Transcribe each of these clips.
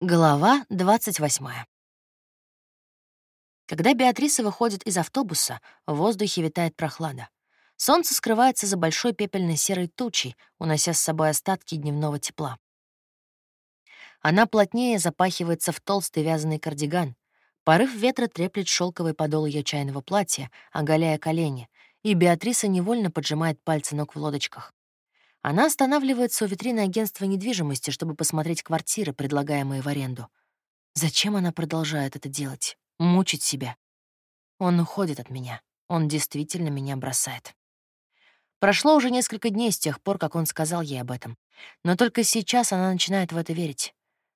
Глава 28. Когда Беатриса выходит из автобуса, в воздухе витает прохлада. Солнце скрывается за большой пепельной серой тучей, унося с собой остатки дневного тепла. Она плотнее запахивается в толстый вязаный кардиган. Порыв ветра треплет шелковый подол ее чайного платья, оголяя колени, и Беатриса невольно поджимает пальцы ног в лодочках. Она останавливается у витрины агентства недвижимости, чтобы посмотреть квартиры, предлагаемые в аренду. Зачем она продолжает это делать? Мучить себя? Он уходит от меня. Он действительно меня бросает. Прошло уже несколько дней с тех пор, как он сказал ей об этом. Но только сейчас она начинает в это верить.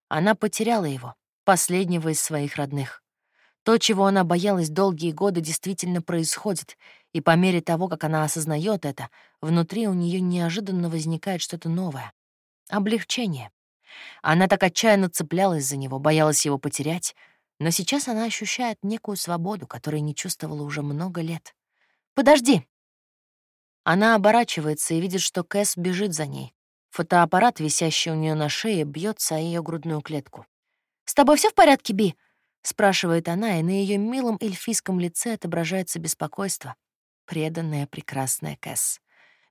Она потеряла его, последнего из своих родных. То, чего она боялась долгие годы, действительно происходит, и по мере того, как она осознает это, внутри у нее неожиданно возникает что-то новое. Облегчение. Она так отчаянно цеплялась за него, боялась его потерять, но сейчас она ощущает некую свободу, которой не чувствовала уже много лет. «Подожди!» Она оборачивается и видит, что Кэс бежит за ней. Фотоаппарат, висящий у нее на шее, бьется о ее грудную клетку. «С тобой все в порядке, Би?» — спрашивает она, и на ее милом эльфийском лице отображается беспокойство. Преданная, прекрасная Кэс.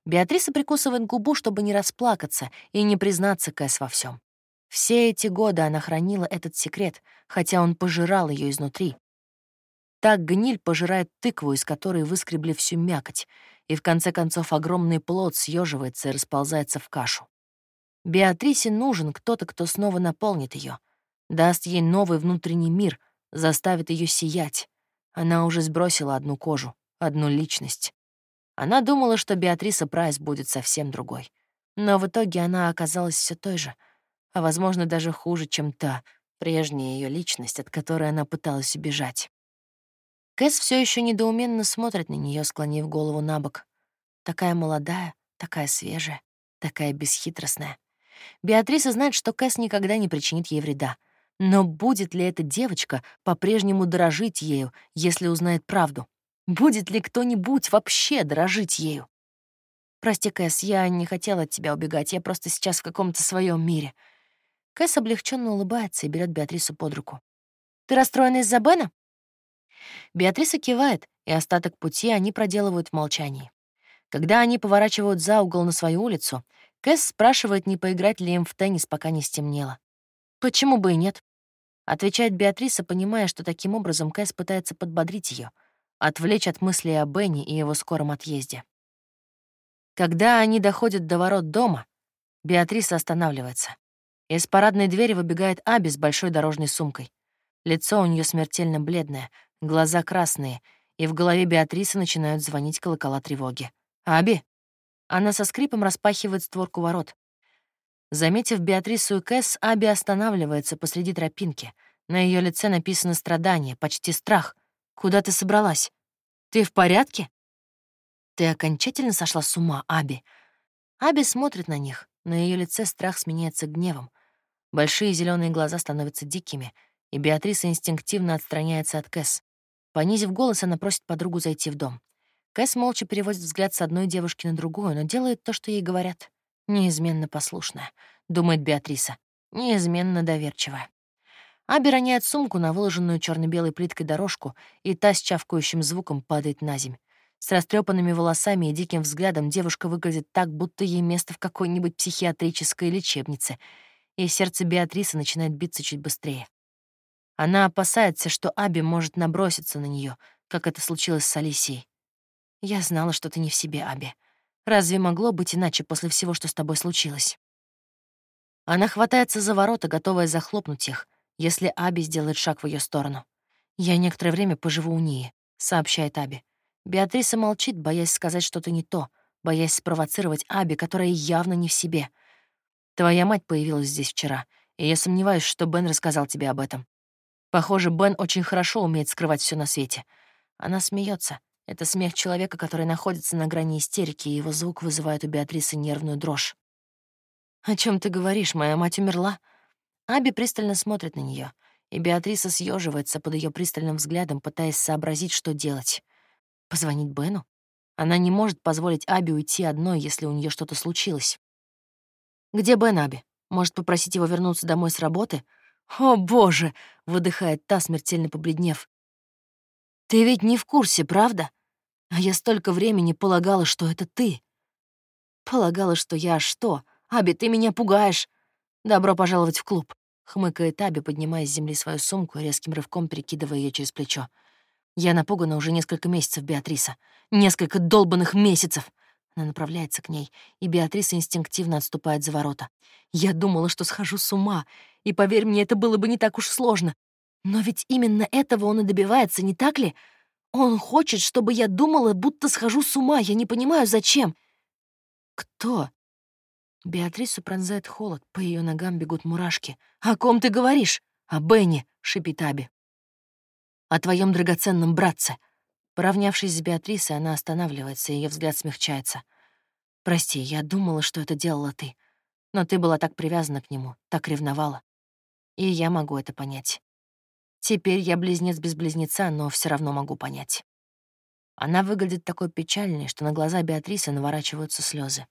Беатриса прикусывает губу, чтобы не расплакаться и не признаться Кэс во всем. Все эти годы она хранила этот секрет, хотя он пожирал ее изнутри. Так гниль пожирает тыкву, из которой выскребли всю мякоть, и в конце концов огромный плод съеживается и расползается в кашу. Беатрисе нужен кто-то, кто снова наполнит ее — даст ей новый внутренний мир, заставит ее сиять. Она уже сбросила одну кожу, одну личность. Она думала, что Беатриса Прайс будет совсем другой. Но в итоге она оказалась все той же, а, возможно, даже хуже, чем та, прежняя ее личность, от которой она пыталась убежать. Кэс все еще недоуменно смотрит на нее, склонив голову на бок. Такая молодая, такая свежая, такая бесхитростная. Беатриса знает, что Кэс никогда не причинит ей вреда — но будет ли эта девочка по-прежнему дорожить ею, если узнает правду? Будет ли кто-нибудь вообще дорожить ею? «Прости, Кэс, я не хотела от тебя убегать, я просто сейчас в каком-то своем мире». Кэс облегченно улыбается и берет Беатрису под руку. «Ты расстроена из-за Бена?» Беатриса кивает, и остаток пути они проделывают в молчании. Когда они поворачивают за угол на свою улицу, Кэс спрашивает, не поиграть ли им в теннис, пока не стемнело. «Почему бы и нет?» Отвечает Беатриса, понимая, что таким образом Кэс пытается подбодрить ее, отвлечь от мыслей о Бенни и его скором отъезде. Когда они доходят до ворот дома, Беатриса останавливается. Из парадной двери выбегает Аби с большой дорожной сумкой. Лицо у нее смертельно бледное, глаза красные, и в голове Беатрисы начинают звонить колокола тревоги. «Аби!» Она со скрипом распахивает створку ворот. Заметив Беатрису и Кэс, Аби останавливается посреди тропинки. На ее лице написано страдание, почти страх. «Куда ты собралась? Ты в порядке?» «Ты окончательно сошла с ума, Аби?» Аби смотрит на них. На ее лице страх сменяется гневом. Большие зеленые глаза становятся дикими, и Беатриса инстинктивно отстраняется от Кэс. Понизив голос, она просит подругу зайти в дом. Кэс молча переводит взгляд с одной девушки на другую, но делает то, что ей говорят. Неизменно послушная, думает Беатриса, неизменно доверчивая. Аби роняет сумку на выложенную черно белой плиткой дорожку, и та с чавкающим звуком падает на земь. С растрепанными волосами и диким взглядом девушка выглядит так, будто ей место в какой-нибудь психиатрической лечебнице, и сердце Беатрисы начинает биться чуть быстрее. Она опасается, что Аби может наброситься на нее, как это случилось с Алисией. «Я знала, что ты не в себе, Аби. Разве могло быть иначе после всего, что с тобой случилось? Она хватается за ворота, готовая захлопнуть их, если Аби сделает шаг в ее сторону. «Я некоторое время поживу у Нии», — сообщает Аби. Беатриса молчит, боясь сказать что-то не то, боясь спровоцировать Аби, которая явно не в себе. «Твоя мать появилась здесь вчера, и я сомневаюсь, что Бен рассказал тебе об этом. Похоже, Бен очень хорошо умеет скрывать все на свете». Она смеется. Это смех человека, который находится на грани истерики, и его звук вызывает у Беатрисы нервную дрожь. «О чем ты говоришь? Моя мать умерла?» Аби пристально смотрит на нее, и Беатриса съеживается под ее пристальным взглядом, пытаясь сообразить, что делать. Позвонить Бену? Она не может позволить Аби уйти одной, если у нее что-то случилось. «Где Бен, Аби? Может, попросить его вернуться домой с работы? «О, боже!» — выдыхает та, смертельно побледнев. «Ты ведь не в курсе, правда? А я столько времени полагала, что это ты. Полагала, что я что? Аби, ты меня пугаешь. Добро пожаловать в клуб», — хмыкает Аби, поднимая с земли свою сумку и резким рывком перекидывая ее через плечо. Я напугана уже несколько месяцев, Беатриса. Несколько долбанных месяцев. Она направляется к ней, и Беатриса инстинктивно отступает за ворота. Я думала, что схожу с ума, и, поверь мне, это было бы не так уж сложно. Но ведь именно этого он и добивается, не так ли? Он хочет, чтобы я думала, будто схожу с ума. Я не понимаю, зачем. Кто? Беатрису пронзает холод, по ее ногам бегут мурашки. «О ком ты говоришь?» «О Бенни», — шипит Аби. «О твоем драгоценном братце». Поравнявшись с Беатрисой, она останавливается, ее взгляд смягчается. «Прости, я думала, что это делала ты. Но ты была так привязана к нему, так ревновала. И я могу это понять. Теперь я близнец без близнеца, но все равно могу понять». Она выглядит такой печальной, что на глаза Беатрисы наворачиваются слезы.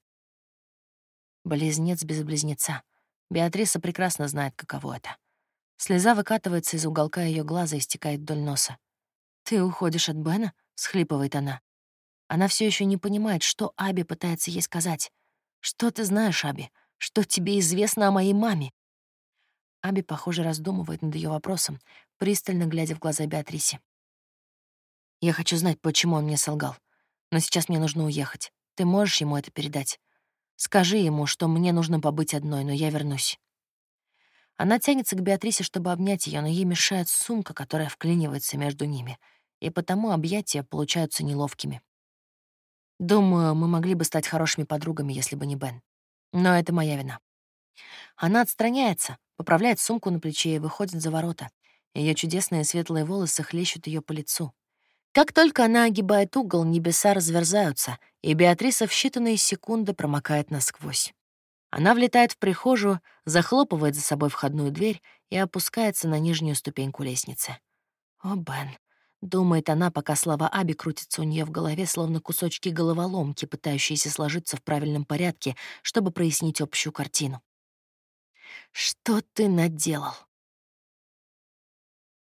Близнец без близнеца. Беатриса прекрасно знает, каково это. Слеза выкатывается из уголка ее глаза и стекает вдоль носа. «Ты уходишь от Бена?» — схлипывает она. Она все еще не понимает, что Аби пытается ей сказать. «Что ты знаешь, Аби? Что тебе известно о моей маме?» Аби, похоже, раздумывает над ее вопросом, пристально глядя в глаза Беатрисе. «Я хочу знать, почему он мне солгал. Но сейчас мне нужно уехать. Ты можешь ему это передать? Скажи ему, что мне нужно побыть одной, но я вернусь». Она тянется к Беатрисе, чтобы обнять ее, но ей мешает сумка, которая вклинивается между ними, и потому объятия получаются неловкими. Думаю, мы могли бы стать хорошими подругами, если бы не Бен. Но это моя вина. Она отстраняется, поправляет сумку на плече и выходит за ворота. Ее чудесные светлые волосы хлещут ее по лицу. Как только она огибает угол, небеса разверзаются, и Беатриса в считанные секунды промокает насквозь. Она влетает в прихожую, захлопывает за собой входную дверь и опускается на нижнюю ступеньку лестницы. «О, Бен», — думает она, пока слова Аби крутятся у нее в голове, словно кусочки головоломки, пытающиеся сложиться в правильном порядке, чтобы прояснить общую картину. «Что ты наделал?»